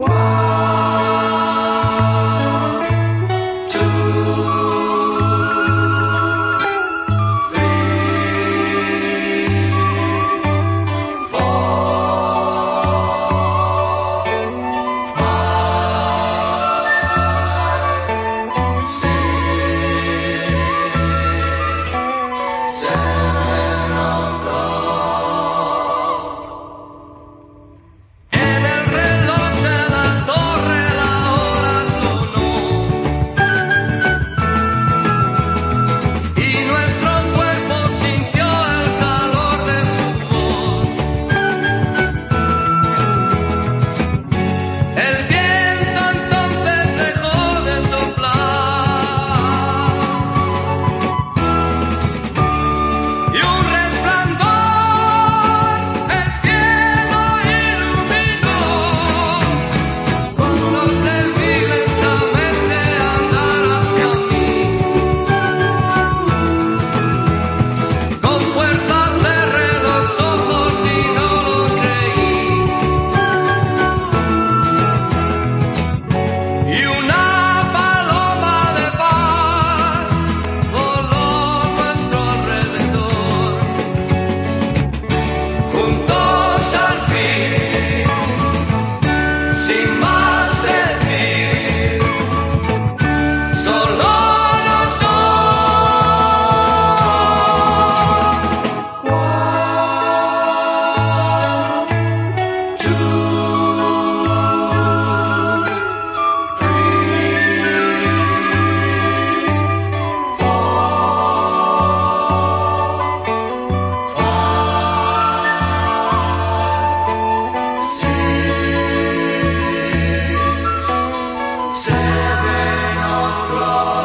Uau! seven o'clock.